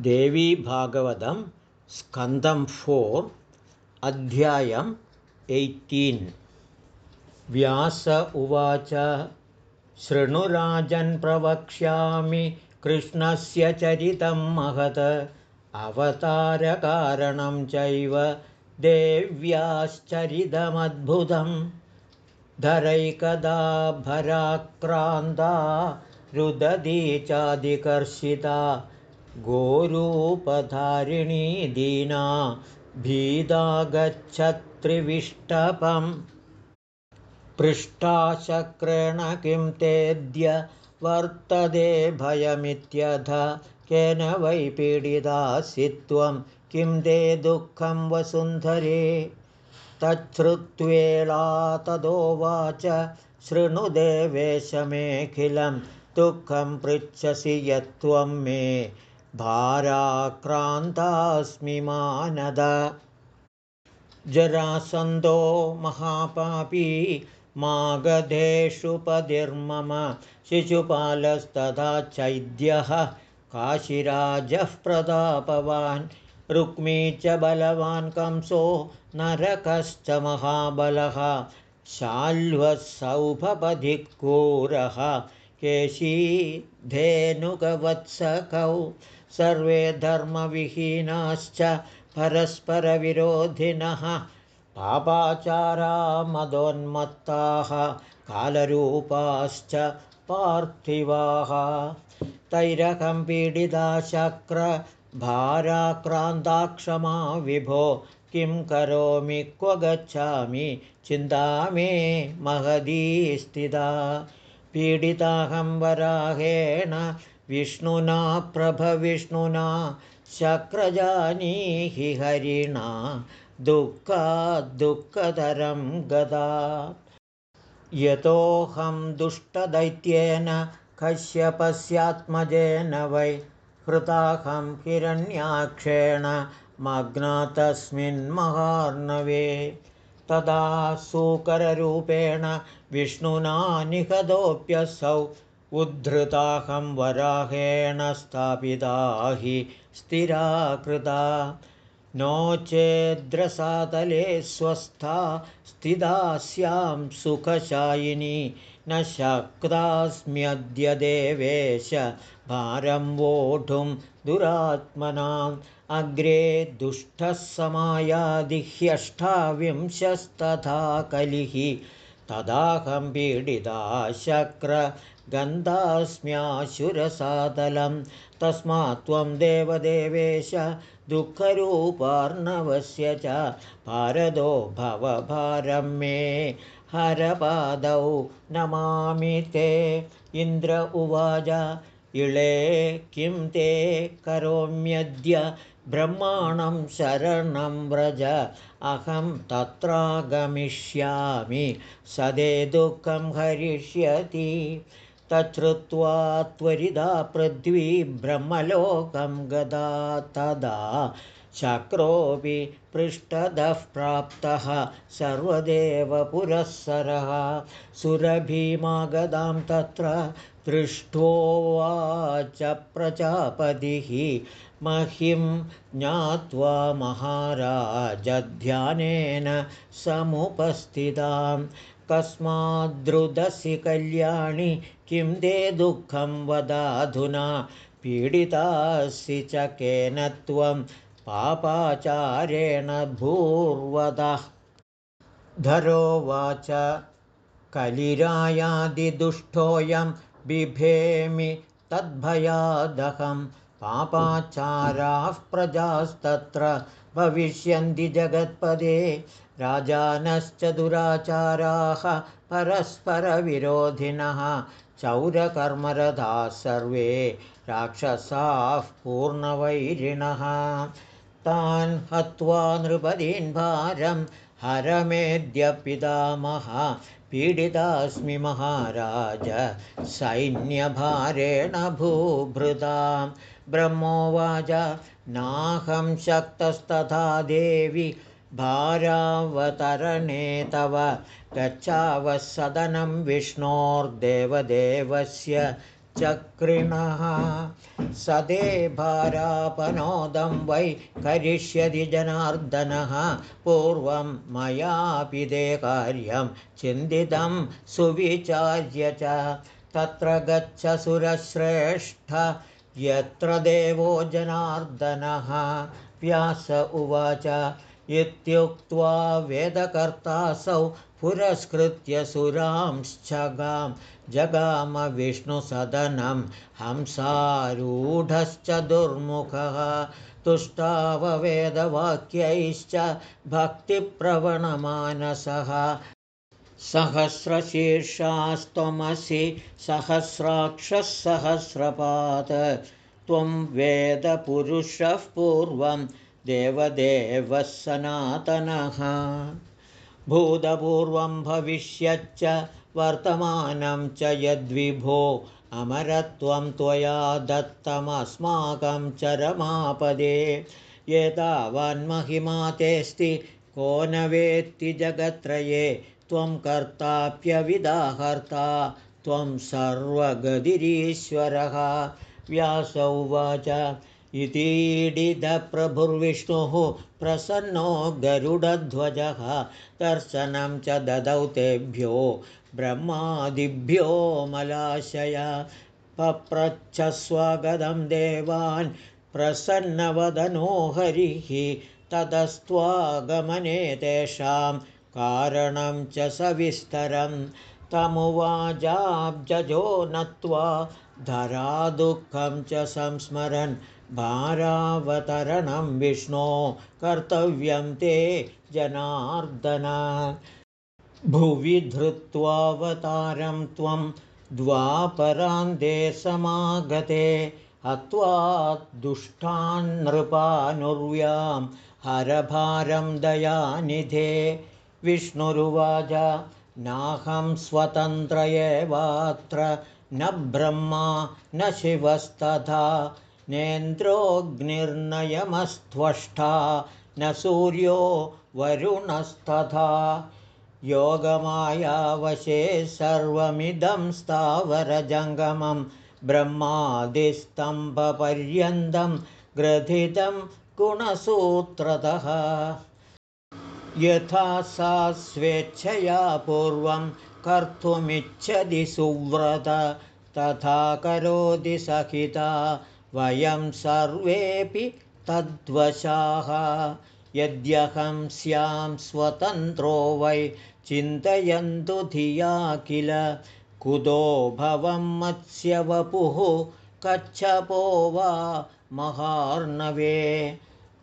देवीभागवतं स्कन्दं फोर् अध्यायम् एय्टीन्। व्यास उवाच शृणुराजन् प्रवक्ष्यामि कृष्णस्य चरितं महत्। अवतारकारणं चैव देव्याश्चरितमद्भुतं। धरैकदा भराक्रान्ता रुदती चादिकर्षिता गोरूपधारिणी दीना भीदा गच्छत्रिविष्टपम् पृष्ठाशक्रेण किं तेद्य वर्तते भयमित्यथ केन वै पीडितासि त्वं किं ते दुःखं वसुन्धरे। तच्छ्रुत्वेला तदोवाच शृणुदेवेशमेऽखिलं दुःखं पृच्छसि यत्त्वं मे भाराक्रान्तास्मि मानद। जरासन्दो महापापी मागधेषुपधिर्मम शिशुपालस्तथा चैद्यः काशिराजः प्रतापवान्। रुक्मी च बलवान् कंसो नरकश्च महाबलः। शाल्वः सौभपधिक्रूरः केशी धेनुकवत्सकौ सर्वे धर्मविहीनाश्च परस्परविरोधिनः पापाचारा मदोन्मत्ताः कालरूपाश्च पार्थिवाः। तैरकं पीडिता शक्रभाराक्रान्ताक्षमा विभो किं करोमि क्व गच्छामि चिन्ता मे महदी स्थिता पीडिताहं वराहेण विष्णुना प्रभविष्णुना शक्रजानीहि हरिणा दुःखदुःखतरं गदा। यतोऽहं दुष्टदैत्येन कश्यपस्यात्मजेन वै हृताहं हिरण्याक्षेण मग्नातस्मिन्महार्णवे तदा सूकररूपेण विष्णुना निहतोऽप्यसौ उद्धृताहं वराहेण स्थापिता हि स्थिरा कृता। नो चेद्रसातले स्वस्था स्थिता स्यां सुखशायिनी न शक्तास्म्यद्य देवेश भारं वोढुं दुरात्मनाम् अग्रे दुष्टः समायादिह्यष्टाविंशस्तथा कलिः। तदाहं पीडिता शक्र गन्धास्म्याशुरसादलं तस्मात् त्वं देवदेवेश दुःखरूपार्णवस्य च पारदो भवभारं मे हरपादौ नमामि ते। इन्द्र उवाच इळे किं ते करोम्यद्य ब्रह्माणं शरणं व्रज। अहं तत्रागमिष्यामि सदे दुःखं हरिष्यति। तच्छ्रुत्वा त्वरिदा पृथ्वी ब्रह्मलोकं गदा तदा शक्रोऽपि पृष्ठतः प्राप्तः सर्वदेवपुरःसरः सुरभीमागदां तत्र दृष्टोवाच प्रजापतिः। महिं ज्ञात्वा महाराजध्यानेन समुपस्थितां कस्माद्रुदसि कल्याणि किं ते दुःखं वदाधुना। पीडितासि च केन त्वं पापाचारेण भूर्वदः। धरोवाच कलिरायादिदुष्टोऽयं बिभेमि तद्भयादहं। पापाचाराः प्रजास्तत्र भविष्यन्ति जगत्पदे। राजानश्च दुराचाराः परस्परविरोधिनः। चौरकर्मरथाः सर्वे राक्षसाः पूर्णवैरिणः तान् हत्वा नृपदीन् भारं हरमेद्यपितामह पीडितास्मि महाराज सैन्यभारेण भूभृतां। ब्रह्मोवाच नाहं शक्तस्तथा देवि भारावतरणे तव गच्छावः सदनं विष्णोर्देवदेवस्य चक्रिणः। सदे भारापनोदं वै करिष्यति जनार्दनः। पूर्वं मयापि दे कार्यं चिन्तितं सुविचार्य च। तत्र गच्छ सुरश्रेष्ठ यत्र देवो जनार्दनः। व्यास उवाच इत्युक्त्वा वेदकर्तासौ पुरस्कृत्य सुरांश्चगां जगामविष्णुसदनं हंसारूढश्च दुर्मुखः तुष्टाववेदवाक्यैश्च भक्तिप्रवणमानसः। सहस्रशीर्षास्त्वमसि सहस्राक्षः सहस्रपात् त्वं वेदपुरुषः पूर्वं देवदेवः सनातनः भूतपूर्वं भविष्यच्च वर्तमानं च यद्विभो अमरत्वं त्वया दत्तमस्माकं च रमापदे एतावन्महिमा तेऽस्ति को न वेत्ति जगत्त्रये त्वं कर्ताप्यविदाहर्ता त्वं सर्वगतिरीश्वरः। व्यास उवाच इतीडिदप्रभुर्विष्णुः प्रसन्नो गरुडध्वजः दर्शनं च ददौ तेभ्यो ब्रह्मादिभ्यो मलाशय पप्रच्छस्वागतं देवान् प्रसन्नवदनो हरिः ततस्त्वागमने तेषां कारणं च सविस्तरं तमुवाजाब्जो नत्वा धरादुःखं च संस्मरन् भारावतरणं विष्णो कर्तव्यं ते जनार्दन। भुवि धृत्वावतारं त्वं द्वापरान्ते समागते हत्वा दुष्टान्नृपानुर्व्यां हरभारं दयानिधे। विष्णुरुवाच नाहं स्वतन्त्र एवात्र न ब्रह्मा न शिवस्तथा नेन्द्रोऽग्निर्नयमस्त्वष्टा न सूर्यो वरुणस्तथा। योगमायावशे सर्वमिदं स्थावरजङ्गमं ब्रह्मादिस्तम्भपर्यन्तं ग्रथितं गुणसूत्रतः यथा सा स्वेच्छया पूर्वं कर्तुमिच्छति सुव्रत तथा करोति सहिता वयं सर्वेऽपि तद्वशाः। यद्यहं स्यां स्वतन्त्रो वै चिन्तयन्तु धिया किल कुतो भवं मत्स्यवपुः कच्छपो वा महार्णवे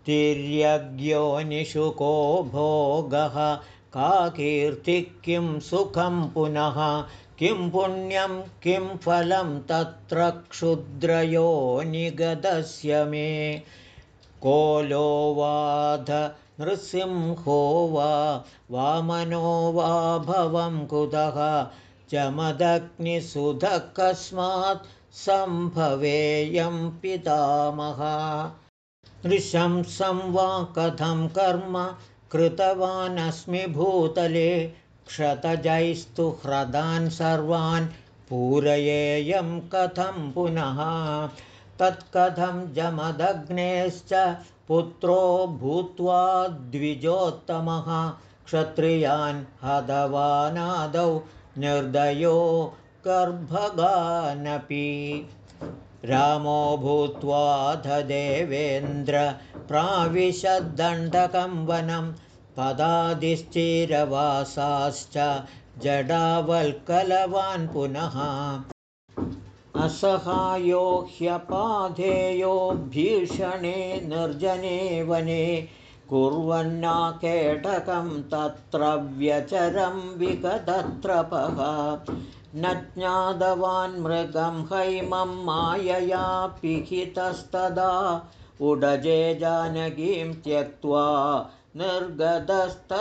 तिर्यज्ञोनिषुको भोगः। का कीर्तिः किं सुखं पुनः? किं पुण्यं किं फलं? तत्र क्षुद्रयो निगतस्य मे। कोलो वाध नृसिंहो वा? वामनो वा भवं कुतः? चमदग्निसुधः कस्मात् सम्भवेयं पितामह नृशंसं वा कथं कर्म कृतवानस्मि भूतले क्षतजैस्तु ह्रदान् सर्वान् पूरयेयं कथं पुनः। तत्कथं जमदग्नेश्च पुत्रो भूत्वा द्विजोत्तमः क्षत्रियान् हतवानादौ निर्दयो गर्भगानपि रामो भूत्वा देवेन्द्र प्राविशद्दण्डकं वनं पदादिश्चिरवासाश्च जडावल्कलवान् पुनः। असहायो ह्यपाधेयो भीषणे निर्जने वने कुर्वन्नाकेटकं तत्र व्यचरं विगतत्रपः न ज्ञातवान् मृगं हैमं मायया पिहितस्तदा। उडजे जानकीं त्यक्त्वा निर्गतस्तत्पदानुगः।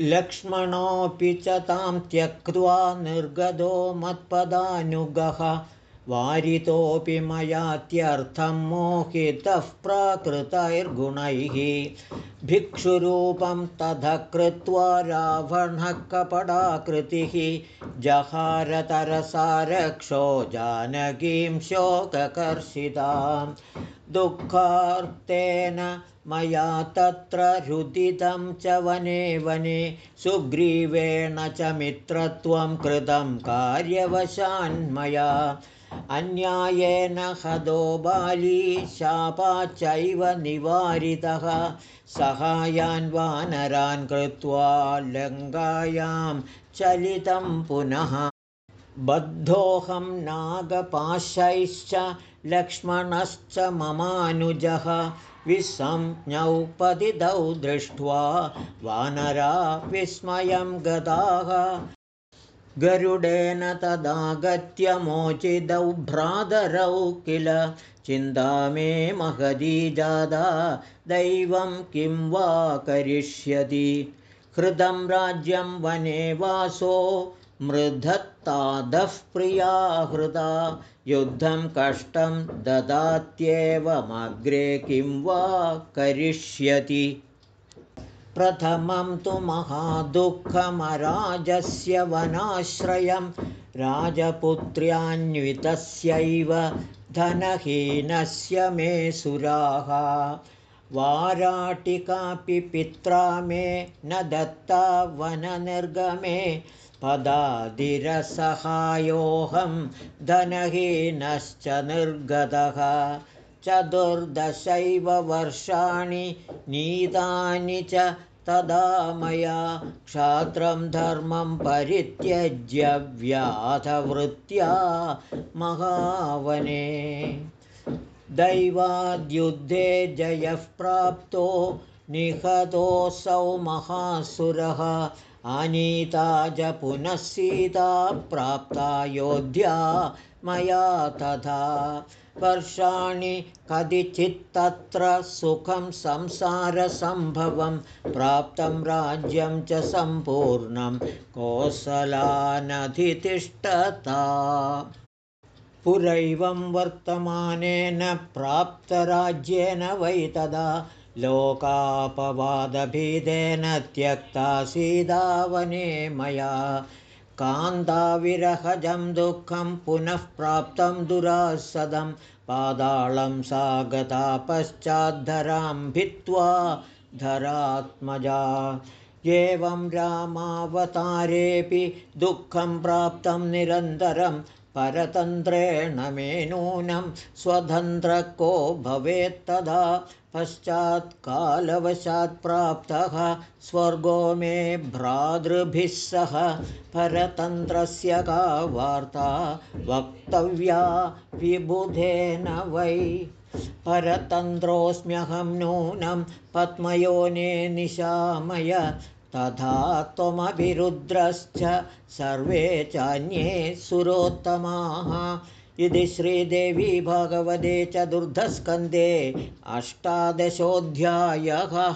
लक्ष्मणोऽपि च तां त्यक्त्वा निर्गतो मत्पदानुगः वारितोऽपि मयात्यर्थं मोहितः प्राकृतैर्गुणैः। भिक्षुरूपं ततः कृत्वा रावणः कपडाकृतिः जहारतरसारक्षो जानकीं शोककर्षितां दुःखार्तेन मया तत्र रुदितं च वने वने। सुग्रीवेण च मित्रत्वं कृतं कार्यवशान्मया अन्यायेन हदो बाली शापाच्चैव निवारितः। सहायान् वानरान् कृत्वा लङ्कायां चलितं पुनः। बद्धोऽहं नागपाशैश्च लक्ष्मणश्च ममानुजः। विसंज्ञौ पतितौ दृष्ट्वा वानरा विस्मयं गताः गरुडेन तदागत्य मोचिदौ भ्रातरौ किल? चिन्ता मे महदी जादा दैवं किं वा करिष्यति? हृदं राज्यं वने वासो मृधत्तादः प्रिया हृदा। युद्धं कष्टं ददात्येवमग्रे किं वा करिष्यति प्रथमं तु महादुःखमराजस्य वनाश्रयं राजपुत्र्यान्वितस्यैव धनहीनस्य मे सुराः। वाराटिकापि पित्रा मे न दत्ता वननिर्गमे पदादिरसहायोऽहं धनहीनश्च निर्गतः। चतुर्दशैव वर्षाणि नीतानि च तदा मया क्षात्रं धर्मं परित्यज्य व्याधवृत्त्या महावने। दैवाद्युद्धे जयः प्राप्तो निहतोऽसौ महासुरः। आनीता च पुनः सीता प्राप्ता योध्या मया तथा वर्षाणि कदिचित्तत्र सुखं संसारसम्भवं प्राप्तं राज्यं च सम्पूर्णं कोसलानधितिष्ठता। पुरैवं वर्तमानेन प्राप्तराज्येन वै तदा लोकापवादभेदेन त्यक्ता सीतावने मया कान्ताविरहजं दुःखं पुनः प्राप्तं दुरासदं पादालं सा गता पश्चाद्धरां भित्त्वा धरात्मजा। एवं रामावतारेऽपि दुःखं प्राप्तं निरन्तरं परतन्त्रेण मे नूनं स्वतन्त्र को भवेत्तदा पश्चात् कालवशात् प्राप्तः स्वर्गो मे भ्रातृभिः सह परतन्त्रस्य का वार्ता वक्तव्या विबुधेन वै। परतन्त्रोऽस्म्यहं नूनं पद्मयोने निशामय तथा त्वमभिरुद्रश्च सर्वे चान्ये सुरोत्तमाः। इति श्रीदेवी भगवते चतुर्धस्कन्धे अष्टादशोऽध्यायः